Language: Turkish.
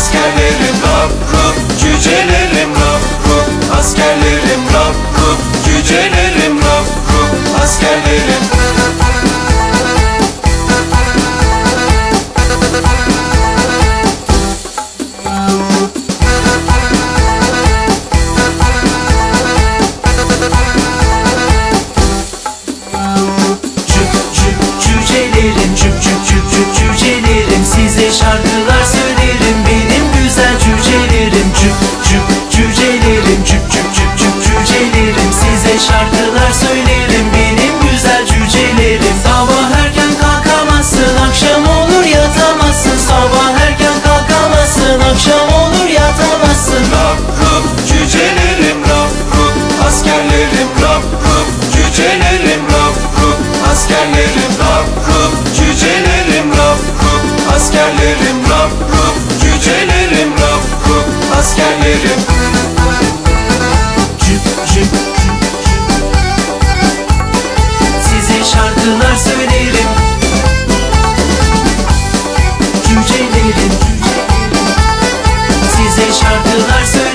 askerlerim Rup rup cücelerim Rup rup askerlerim Rup rup cücelerim Rup rup askerlerim şarkılar söylerim Benim güzel cücelerim. Sabah erken kalkamazsın Akşam olur yatamazsın. Sabah erken kalkamazsın Akşam olur yatamazsın. Rup rup cücelerim Rup rup askerlerim. Rup rup cücelerim Rup rup askerlerim. Rup rup cücelerim Rup rup askerlerim. Rup rup cücelerim Rup rup askerlerim Pınar sevinirim. Cücelerim. Size şarkılar söylerim